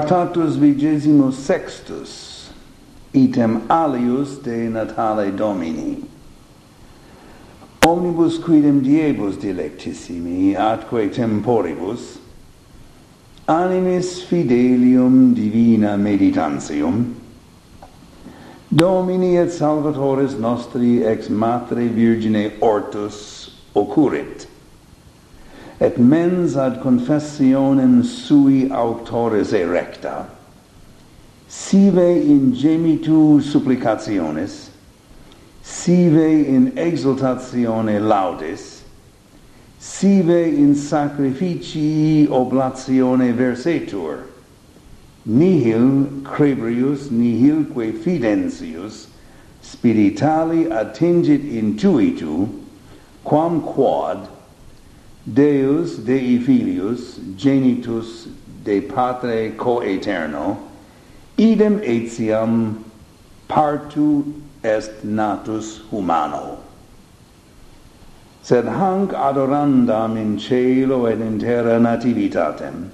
Tractatus vigesimus sextus, item alius de Natale Domini. Omnibus quidem diebus dilectissimi, atque temporibus, animis fidelium divina meditantium, Domini et Salvatoris nostri ex matre Virgine Ortus occurrit, et mens ad confessionem sui autores erecta. Sive in gemitu supplicationes sive in exultatione laudis, sive in sacrificii oblatione versetur nihil crebrius nihilque fidensius spiritali attingit intuitu quam quod Deus Dei Filius genitus de Patre coeterno idem etiam partu est natus humano. Sed hanc adorandam in cielo et in terra nativitatem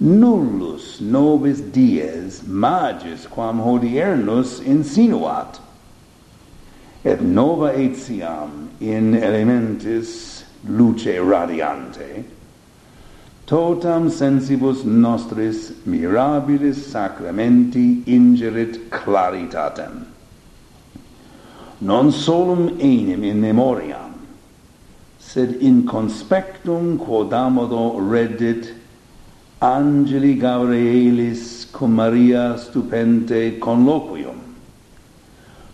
nullus nobis dies magis quam hodiernus insinuat et nova etiam in elementis luce radiante totam sensibus nostris mirabilis sacramenti ingerit claritatem. Non solum enim in memoriam sed in conspectum quodamodo reddit angeli Gabrielis cum Maria stupente conloquium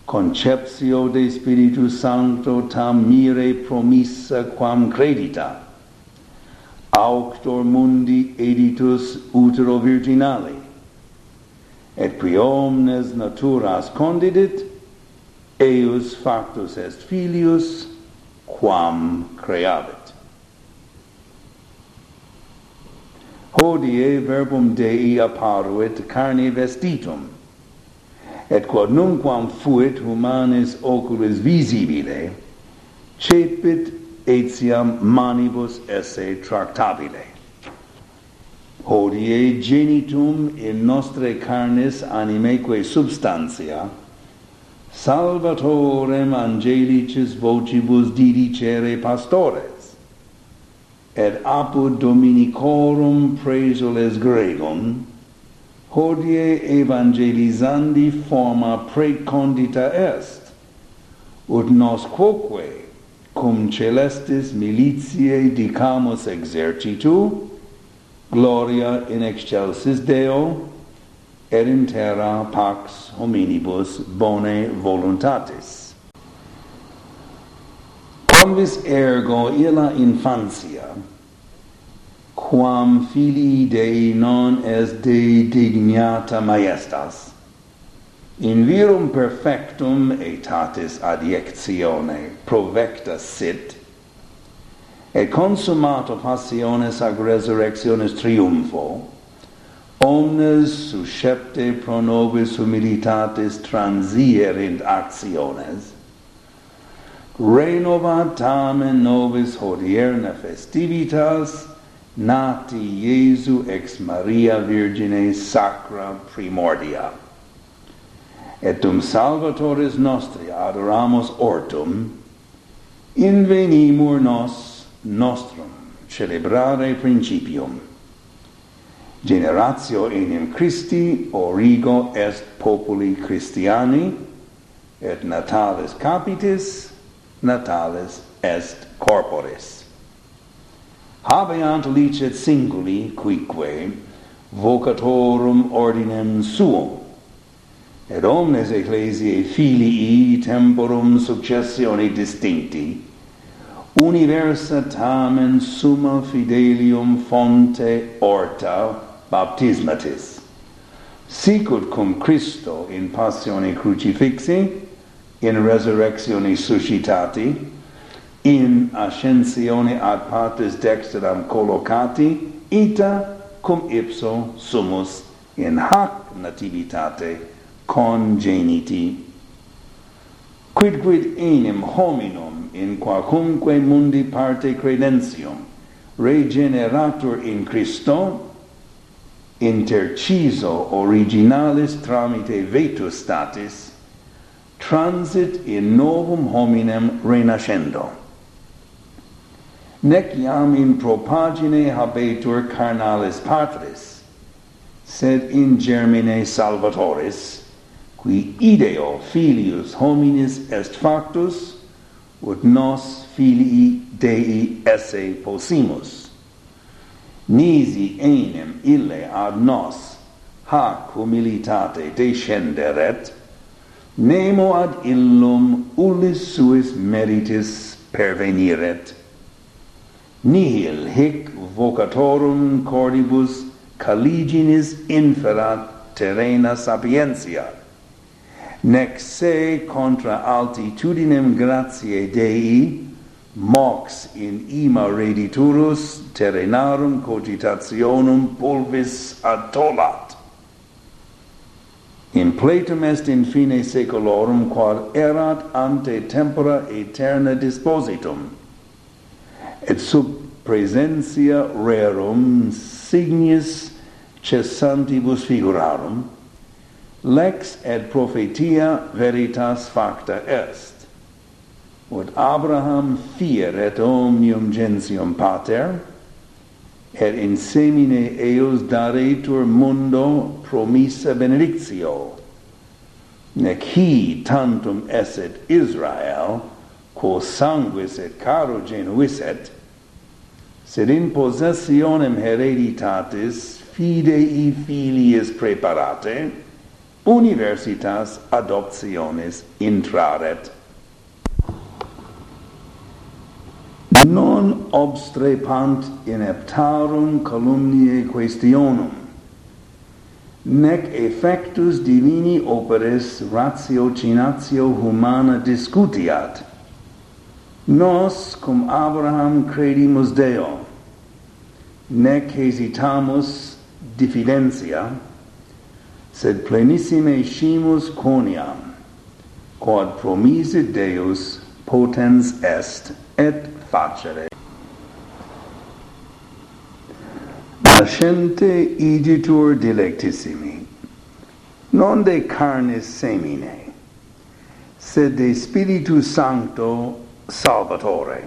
conceptio de Spiritu Sancto tam mire promissa quam credita. Auctor mundi editus utero virginale, et qui omnes naturas condidit, eius factus est filius, quam creavit. Hodie verbum Dei apparuit carne vestitum, et quod nunquam fuit humanis oculis visibile, cepit etiam manibus esse tractabile. Hodie genitum in nostre carnes animeque substantia, salvatorem angelicis vocibus didicere pastores, et apud dominicorum presules Gregum, hodie evangelizandi forma precondita est, ut nos quoque cum celestis militiae dicamus exercitu, gloria in excelsis Deo, et in terra pax hominibus bone voluntatis. Convis ergo illa infantia, quam filii Dei non est de dignata maestas. in virum perfectum aetatis adiectione provecta sit, et consumato passiones ag resurrectionis triumpho, omnes suscepte pro nobis humilitatis transierint actiones, renovat tamen nobis hodierna festivitas, nati Iesu ex Maria Virgine Sacra Primordia. Et dum Salvatoris nostri adoramus ortum, invenimur nos nostrum celebrare principium. Generatio enim Christi origo est populi Christiani, et natalis capitis, natalis est corporis habeant licet singuli quique vocatorum ordinem suum. Et omnes ecclesiae filii temporum successione distincti universa tamen summa fidelium fonte orta baptismatis. Sicut cum Christo in passione crucifixi in resurrectione suscitati in ascensione ad partes dexteram collocati ita cum ipso sumus in hac nativitate congeniti. Quid quid enim hominum in quacumque mundi parte credentium regeneratur in Christo interciso originalis tramite vetus statis transit in novum hominem renascendo nec iam in propagine habetur carnalis patris, sed in germine salvatoris, qui ideo filius hominis est factus, ut nos filii Dei esse possimus. Nisi enim ille ad nos hac humilitate descenderet, nemo ad illum ullis suis meritis perveniret, nihil hic vocatorum cordibus caliginis inferat terrena sapientia. Nec se contra altitudinem gratiae Dei mox in ima rediturus terrenarum cogitationum pulvis atolat. In pletum est in fine saeculorum quod erat ante tempora aeterna dispositum et sub presentia rerum signis cessantibus figurarum lex et prophetia veritas facta est. Ut abraham fier et omnium gentium pater et in semine eos daretur mundo promissa benedictio. Nec hi tantum esset israel quo sanguis et caro genuisset sed in possessionem hereditatis fidei filiis preparate, universitas adoptionis intraret. Non obstrepant ineptarum calumniae questionum, nec effectus divini operis ratio cinatio humana discutiat, Nos, cum Abraham credimus Deo, nec hesitamus diffidentia, sed plenissime scimus coniam, quod promise Deus potens est, et facere. Nascente igitur dilectissimi, non de carnis semine, sed de Spiritu Sancto Salvatore.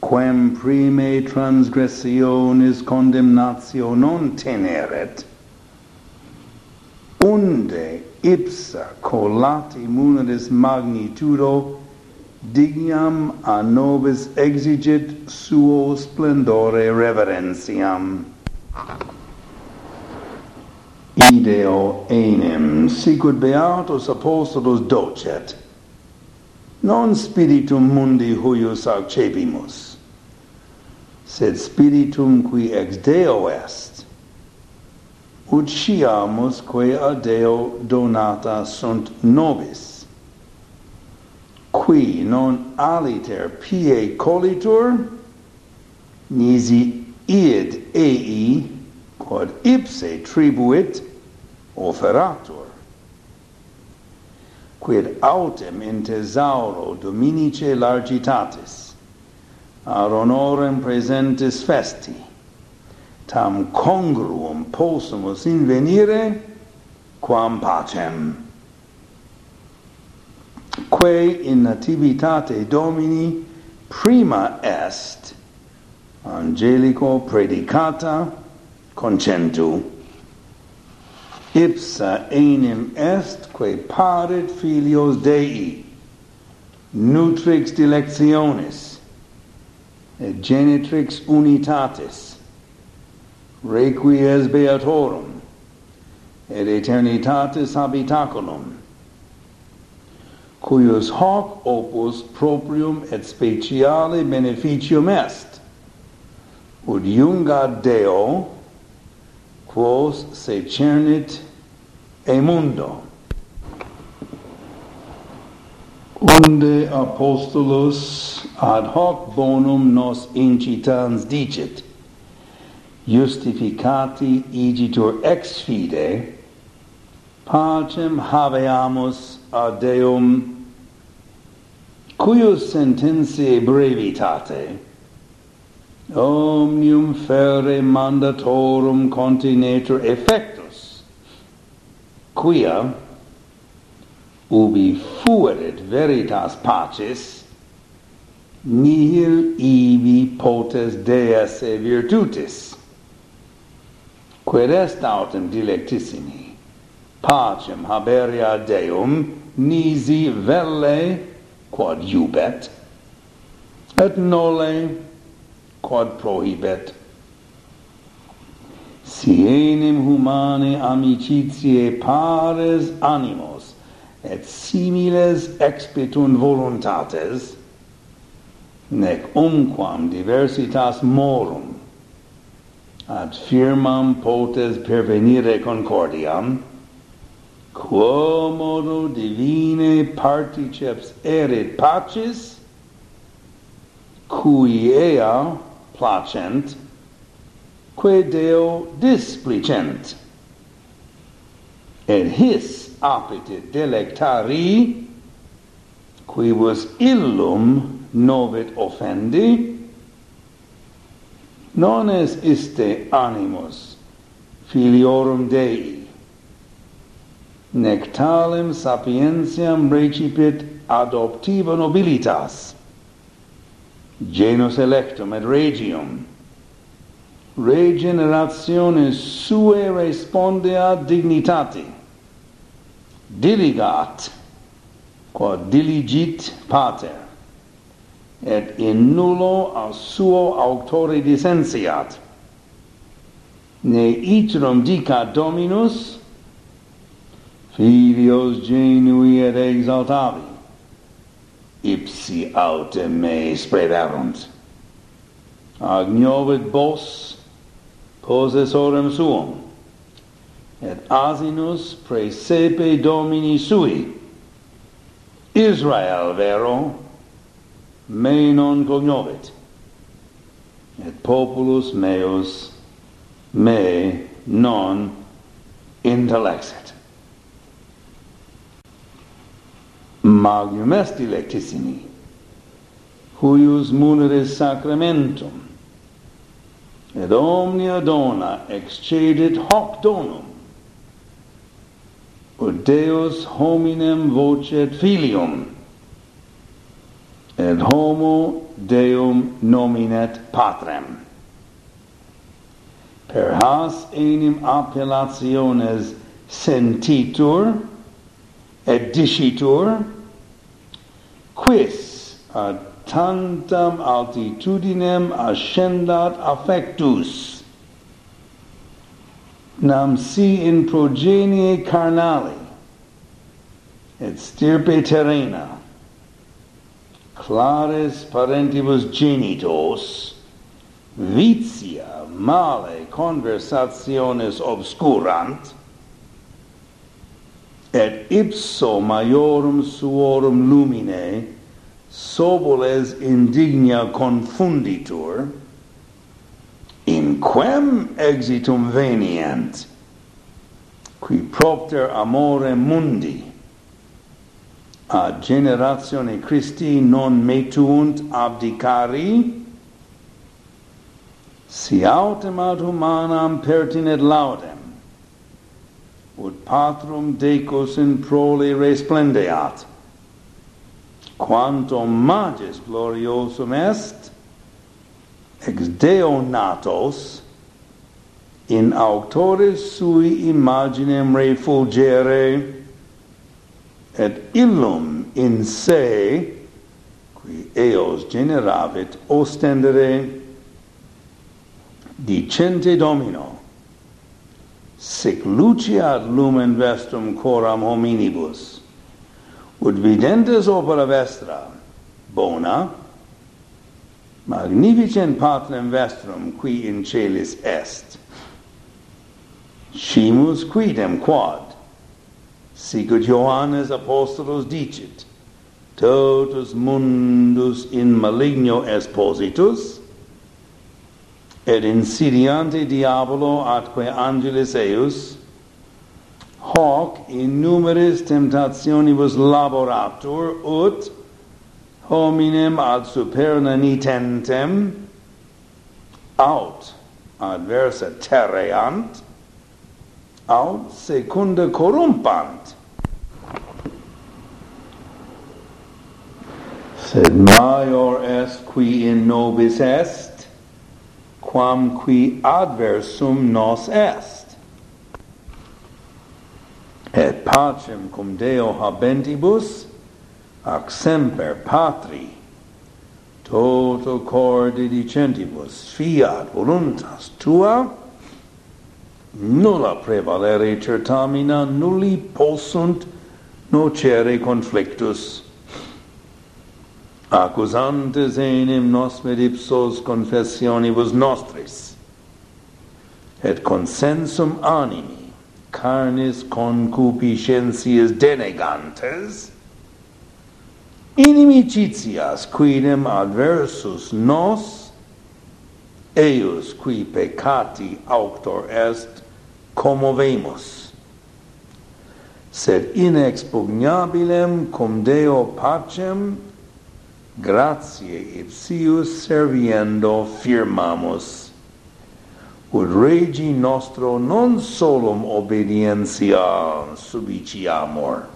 Quem prime transgressionis condemnatio non teneret. Unde ipsa collati munedis magnitudo dignam a nobis exigit suo splendore reverentiam ideo enim sicut beatus apostolos docet non spiritum mundi huius accepimus, sed spiritum qui ex Deo est, ut sciamus quae a Deo donata sunt nobis, qui non aliter pie colitur, nisi id ei, quod ipse tribuit, offeratur quid autem in tesauro dominice largitatis ad honorem presentis festi tam congruum possumus invenire quam pacem. Quae in nativitate domini prima est angelico predicata concentu ipsa enim est quae paret filios Dei nutrix dilectionis et genitrix unitatis requies beatorum et eternitatis habitaculum cuius hoc opus proprium et speciale beneficium est ut iungat Deo quos se cernit e mundo. Unde apostolus ad hoc bonum nos incitans dicit, justificati igitur ex fide, pacem habeamus ad Deum, cuius sententiae brevitate, omnium ferre mandatorum continetur effect, quia ubi fuerit veritas pacis nihil ibi potes deas e virtutis. Quid est autem dilectissimi pacem haberia deum nisi velle quod iubet et nolle quod prohibet si enim humane amicitiae pares animos et similes expetunt voluntates nec umquam diversitas morum ad firmam potes pervenire concordiam quo modo divine particeps erit pacis cui ea placent quae Deo displicent. Et his appetit delectari, quibus illum novit offendi, non es iste animus filiorum Dei, nec talem sapientiam recipit adoptiva nobilitas, genus electum et regium, regenerazione sue responde a dignitate diligat quod diligit pater et in nullo a suo auctore dissentiat ne itrum dicat dominus filios genui et exaltavi ipsi autem me spreverunt. agnovit bos possessorem suum et asinus praesepe domini sui. Israel vero me non cognovit et populus meus me non intellexit magnum est electissimi huius munere sacramentum et omnia dona excedit hoc donum. Ut deus hominem vocet filium et homo deum nominet patrem. Per has enim appellationes sentitur et dicitur quis ad tantam altitudinem ascendat affectus. Nam si in progenie carnali et stirpe terrena. Clares parentibus genitos vitia male conversationes obscurant et ipso maiorum suorum lumine soboles indigna confunditur, in quem exitum venient, qui propter amore mundi, a generatione Christi non metuunt abdicari, si autem ad humanam pertinet laudem, ut patrum decus in prole resplendeat, quantum magis gloriosum est ex Deo natos in auctoris sui imaginem refulgere et illum in se qui eos generavit ostendere dicente domino sic lucia ad lumen vestrum coram hominibus ut videntes opera vestra. Bona. Magnificent patrem vestrum qui in celis est. Scimus quidem quad sicut Johannes apostolos dicit totus mundus in maligno espositus et insidiante diabolo atque angelis eius hoc in numeris temptationibus laboratur ut hominem ad supernanitentem aut adversa terreant aut secunda corrumpant. Sed maior est qui in nobis est quam qui adversum nos est. pacem cum Deo habentibus, ac semper patri, toto corde dicentibus, fiat voluntas tua, nulla prevalere certamina, nulli possunt nocere conflictus. Accusantes enim nosmed ipsos confessionibus nostris, et consensum animi, carnis concupiscentias denegantes, inimicitias quidem adversus nos, eius qui peccati auctor est, commovemus. Sed inexpugnabilem cum Deo pacem, gratiae ipsius serviendo firmamus regi nostro non solum obedientia subiciamur,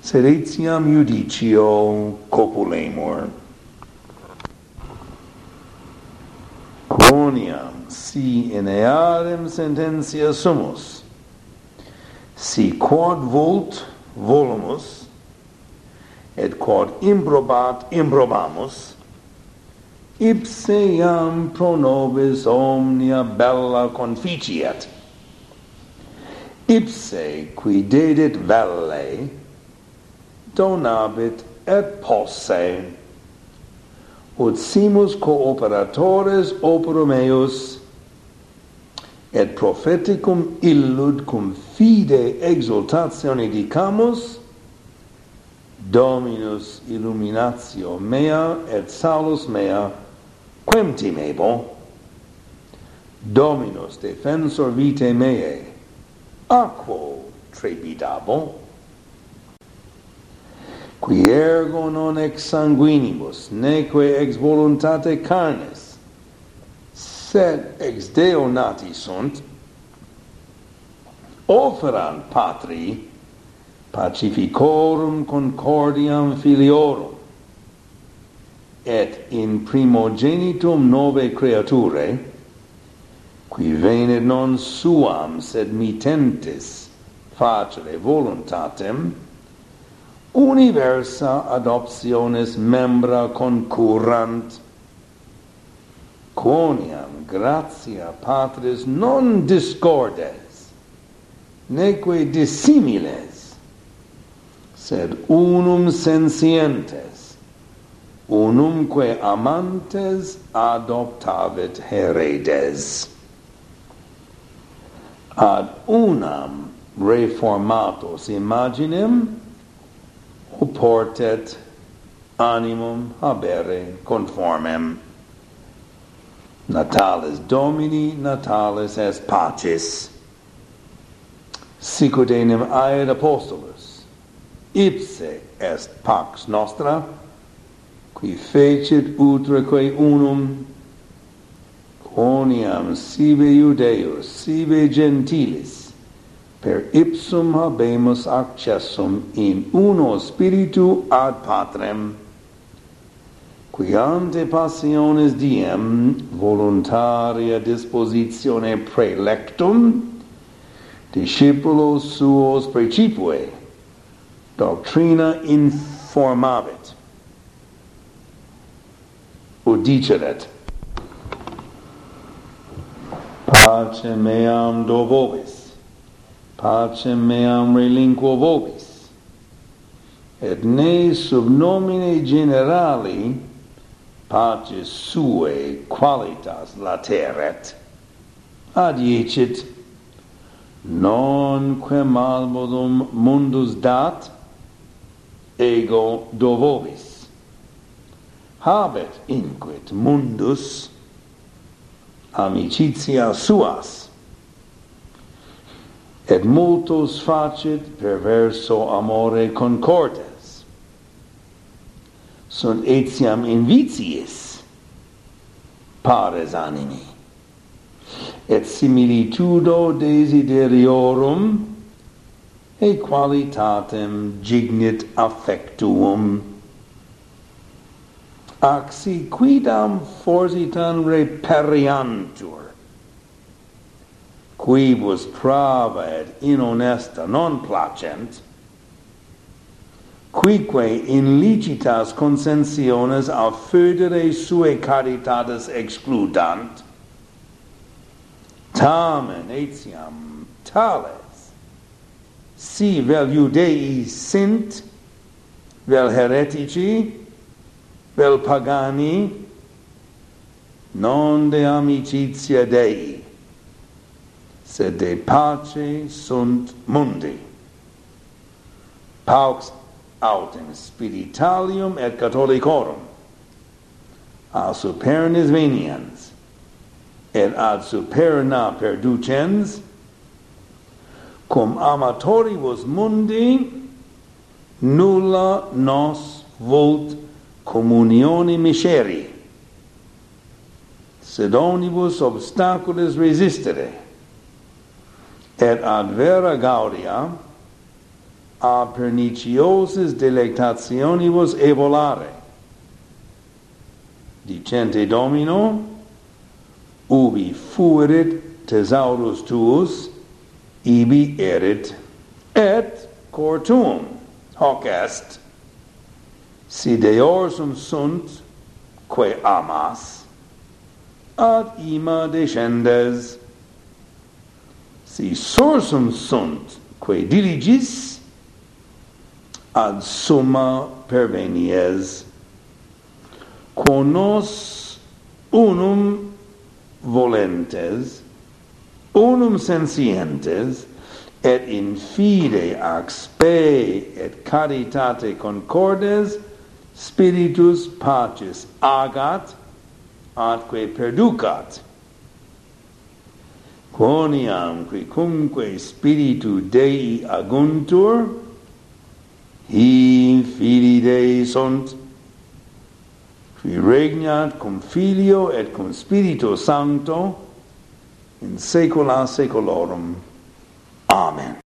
sed etiam judicio copulemur. Quoniam si in earem sententia sumus, si quod vult volumus, et quod improbat improbamus, ipse iam pro nobis omnia bella conficiat. Ipse qui dedit valle donabit et posse. Ut simus cooperatores operum eius et propheticum illud cum fide exultatione dicamus Dominus illuminatio mea et salus mea quem timebo? Dominus defensor vitae meae aquo trepidabo qui ergo non ex sanguinibus neque ex voluntate carnes. Sed ex deo nati sunt offeran patri pacificorum concordiam filiorum et in primogenitum nove creature qui venit non suam sed mittentis facere voluntatem universa adoptionis membra concurrant. Quoniam gratia patris non discordes neque dissimiles sed unum sensientes unumque amantes adoptavit heredes ad unam reformatos imaginem oportet animum habere conformem. Natalis domini natalis est pacis. Sicut enim aed apostolus. Ipse est pax nostra qui fecit utraque unum quoniam sive iudeus, sive gentilis, per ipsum habemus accessum in uno spiritu ad patrem qui ante passiones diem voluntaria dispositione prelectum discipulos suos precipue doctrina informabit udiceret. Pace meam do vobis, pace meam relinquo vobis, et ne sub nomine generali pace suae qualitas lateret. Adiecit, non quem albodum mundus dat, ego do vobis habet inquit mundus amicitia suas. Et multos facit perverso amore concordes. Sunt etiam inviciis pares animi. Et similitudo desideriorum e qualitatem gignit affectuum ac si quidam forsitan reperiantur. Quibus prava et inhonesta non placent quique in licitas consensiones a födere suae caritatis excludant tamen etiam tales. Si vel iudei sint vel heretici pel pagani non de amicitia Dei, sed de pace sunt mundi. Pax autem spiritualium et catholicorum a supernis veniens et ad superna perducens cum amatoribus mundi nulla nos volt communione miseri sed omnibus obstaculis resistere, et ad vera gaudia a perniciosis delectationibus evolare. Dicente Domino, ubi fuerit tesaurus tuus, ibi erit, et cor tuum hoc est si deorsum sunt quae amas ad ima descendes. Si sursum sunt quae diligis ad summa pervenies. Quonos unum volentes unum sensientes et in fide ac spe et caritate concordes spiritus pacis agat atque perducat. Quoniam qui cumque spiritu Dei aguntur hi fili Dei sunt qui regnat cum filio et cum spiritu sancto in saecula saeculorum. Amen.